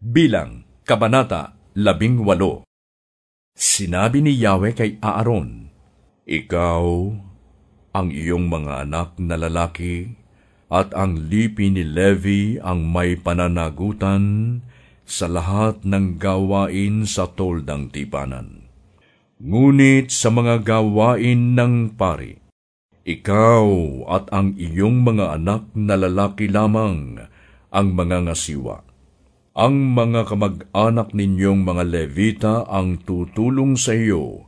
Bilang, Kabanata, labing walo. Sinabi ni Yahweh kay Aaron, Ikaw, ang iyong mga anak na lalaki, at ang lipi ni Levi ang may pananagutan sa lahat ng gawain sa toldang tipanan. Ngunit sa mga gawain ng pari, ikaw at ang iyong mga anak na lalaki lamang ang mga ngasiwa ang mga kamag-anak ninyong mga Levita ang tutulong sa iyo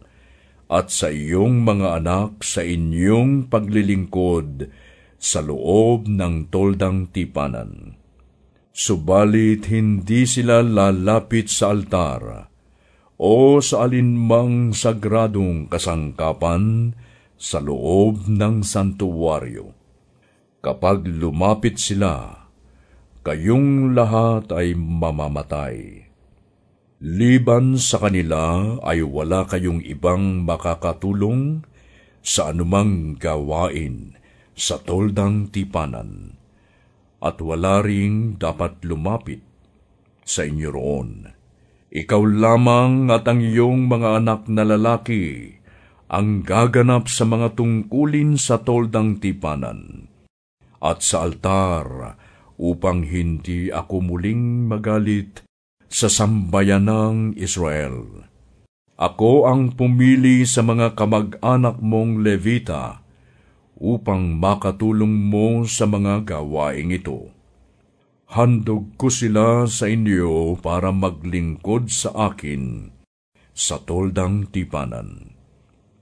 at sa iyong mga anak sa inyong paglilingkod sa loob ng toldang tipanan. Subalit hindi sila lalapit sa altar o sa alinmang sagradong kasangkapan sa loob ng santuwaryo. Kapag lumapit sila, kayong lahat ay mamamatay. Liban sa kanila ay wala kayong ibang makakatulong sa anumang gawain sa toldang tipanan, at wala ring dapat lumapit sa inyo roon. Ikaw lamang at ang iyong mga anak na lalaki ang gaganap sa mga tungkulin sa toldang tipanan. At sa altar upang hindi ako muling magalit sa sambayan ng Israel. Ako ang pumili sa mga kamag-anak mong Levita upang makatulong mo sa mga gawaing ito. Handog ko sila sa inyo para maglingkod sa akin sa toldang tipanan.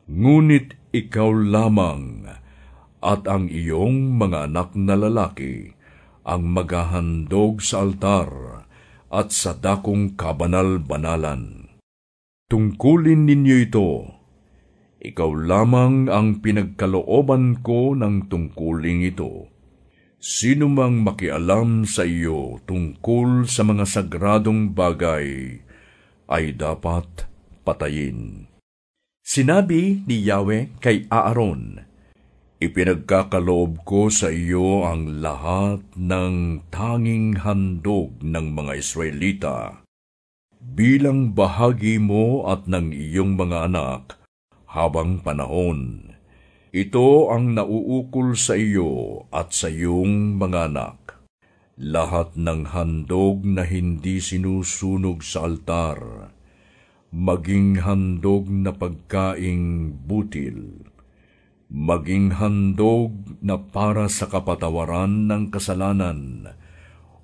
Ngunit ikaw lamang at ang iyong mga anak na lalaki ang maghahandog sa altar at sa dakong kabanal-banalan. Tungkulin ninyo ito, ikaw lamang ang pinagkalooban ko ng tungkuling ito. Sino mang makialam sa iyo tungkol sa mga sagradong bagay ay dapat patayin. Sinabi ni Yahweh kay Aaron, Ipinagkakaloob ko sa iyo ang lahat ng tanging handog ng mga Israelita bilang bahagi mo at ng iyong mga anak habang panahon. Ito ang nauukol sa iyo at sa iyong mga anak. Lahat ng handog na hindi sinusunog sa altar, maging handog na pagkaing butil maging handog na para sa kapatawaran ng kasalanan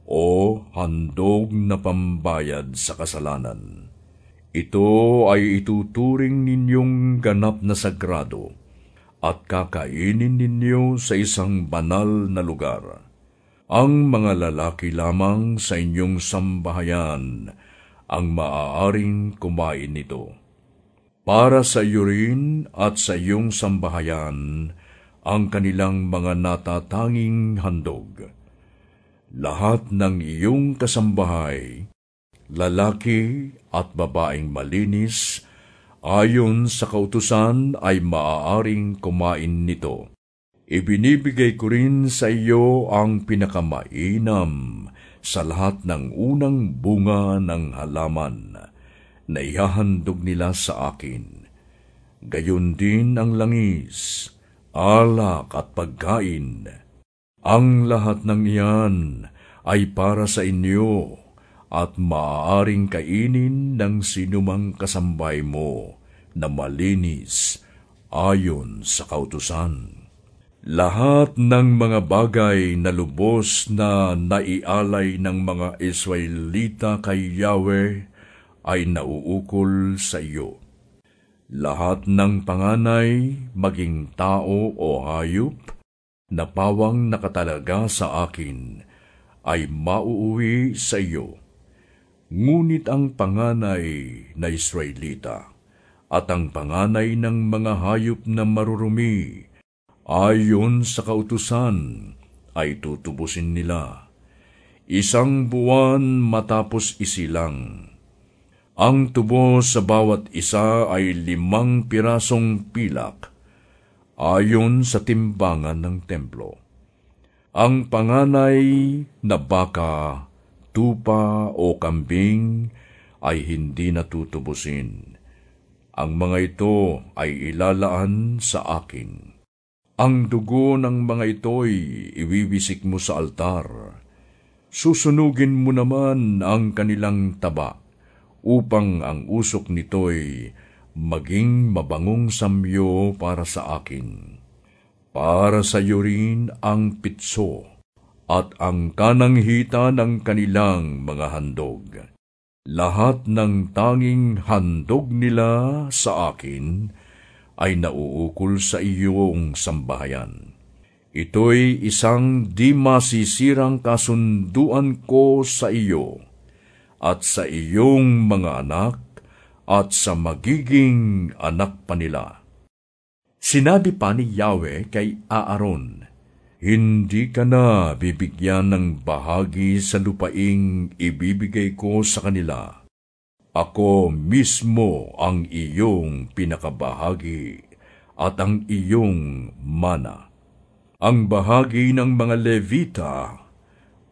o handog na pambayad sa kasalanan. Ito ay ituturing ninyong ganap na sagrado at kakainin ninyo sa isang banal na lugar. Ang mga lalaki lamang sa inyong sambahayan ang maaaring kumain nito para sa iyo rin at sa iyong sambahayan ang kanilang mga natatanging handog. Lahat ng iyong kasambahay, lalaki at babaeng malinis, ayon sa kautusan ay maaaring kumain nito. Ibinibigay ko rin sa iyo ang pinakamainam sa lahat ng unang bunga ng halaman na ihahandog nila sa akin. Gayon din ang langis, alak at pagkain. Ang lahat ng iyan ay para sa inyo at maaaring kainin ng sinumang kasambay mo na malinis ayon sa kautusan. Lahat ng mga bagay na lubos na naialay ng mga Israelita kay Yahweh ay nauukol sa iyo. Lahat ng panganay, maging tao o hayop, na pawang nakatalaga sa akin, ay mauuwi sa iyo. Ngunit ang panganay na Israelita at ang panganay ng mga hayop na marurumi, ayon sa kautusan, ay tutubusin nila. Isang buwan matapos isilang ang tubo sa bawat isa ay limang pirasong pilak, ayon sa timbangan ng templo. Ang panganay na baka, tupa o kambing ay hindi natutubusin. Ang mga ito ay ilalaan sa akin. Ang dugo ng mga ito'y iwiwisik mo sa altar. Susunugin mo naman ang kanilang taba upang ang usok nito'y maging mabangong samyo para sa akin. Para sa iyo rin ang pitso at ang kanang hita ng kanilang mga handog. Lahat ng tanging handog nila sa akin ay nauukol sa iyong sambahayan. Ito'y isang di masisirang kasunduan ko sa iyo at sa iyong mga anak at sa magiging anak pa nila. Sinabi pa ni Yahweh kay Aaron, Hindi ka na bibigyan ng bahagi sa lupaing ibibigay ko sa kanila ako mismo ang iyong pinakabahagi at ang iyong mana. Ang bahagi ng mga Levita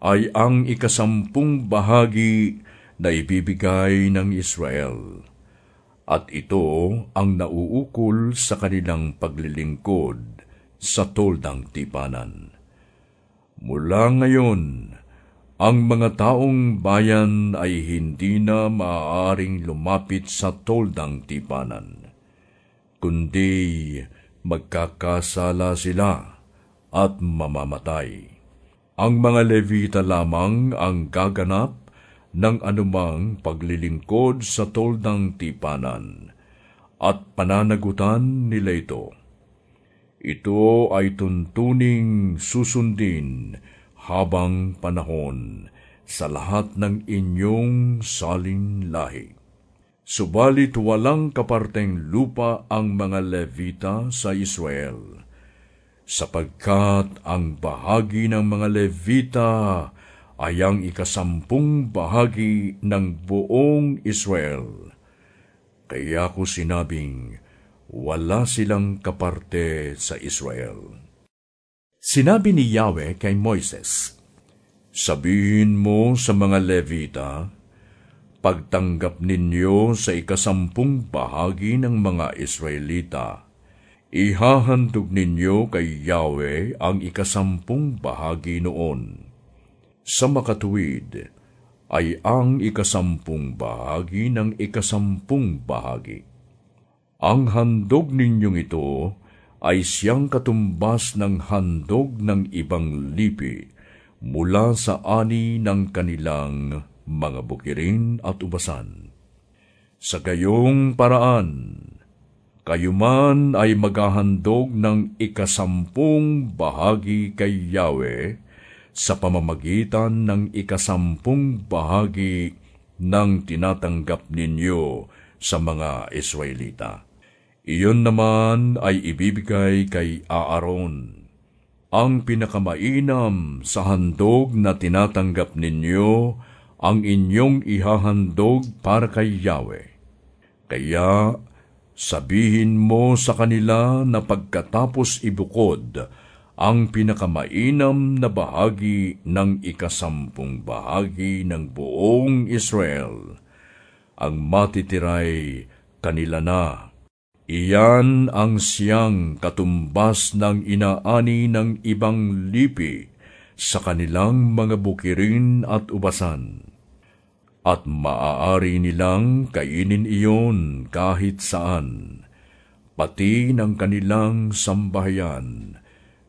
ay ang ikasampung bahagi na ibibigay ng Israel. At ito ang nauukol sa kanilang paglilingkod sa toldang tipanan. Mula ngayon, ang mga taong bayan ay hindi na maaaring lumapit sa toldang tipanan, kundi magkakasala sila at mamamatay. Ang mga Levita lamang ang gaganap ng anumang paglilingkod sa toldang tipanan at pananagutan nila ito. Ito ay tuntuning susundin habang panahon sa lahat ng inyong saling lahi. Subalit walang kaparteng lupa ang mga Levita sa Israel, sapagkat ang bahagi ng mga Levita ay ang ikasampung bahagi ng buong Israel. Kaya ko sinabing, wala silang kaparte sa Israel. Sinabi ni Yahweh kay Moises, Sabihin mo sa mga Levita, pagtanggap ninyo sa ikasampung bahagi ng mga Israelita, ihahandog ninyo kay Yahweh ang ikasampung bahagi noon. Sa makatuwid ay ang ikasampung bahagi ng ikasampung bahagi. Ang handog ninyong ito ay siyang katumbas ng handog ng ibang lipi mula sa ani ng kanilang mga bukirin at ubasan. Sa gayong paraan, kayo man ay maghahandog ng ikasampung bahagi kay Yahweh sa pamamagitan ng ikasampung bahagi ng tinatanggap ninyo sa mga Israelita. Iyon naman ay ibibigay kay Aaron. Ang pinakamainam sa handog na tinatanggap ninyo, ang inyong ihahandog para kay Yahweh. Kaya sabihin mo sa kanila na pagkatapos ibukod ang pinakamainam na bahagi ng ikasampung bahagi ng buong Israel, ang matitiray kanila na Iyan ang siyang katumbas ng inaani ng ibang lipi sa kanilang mga bukirin at ubasan. At maaari nilang kainin iyon kahit saan, pati ng kanilang sambahayan,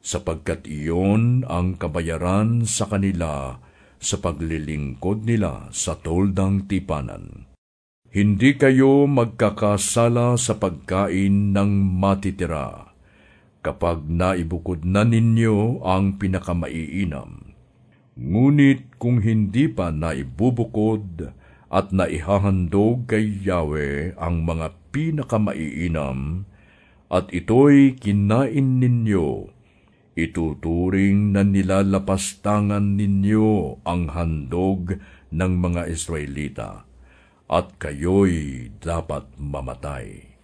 sapagkat iyon ang kabayaran sa kanila sa paglilingkod nila sa toldang tipanan. Hindi kayo magkakasala sa pagkain ng matitira kapag naibukod na ninyo ang pinakamaiinam. Ngunit kung hindi pa naibubukod at naihahandog kay Yahweh ang mga pinakamaiinam, at ito'y kinain ninyo, ituturing na nilalapastangan ninyo ang handog ng mga Israelita at kayo'y dapat mamatay.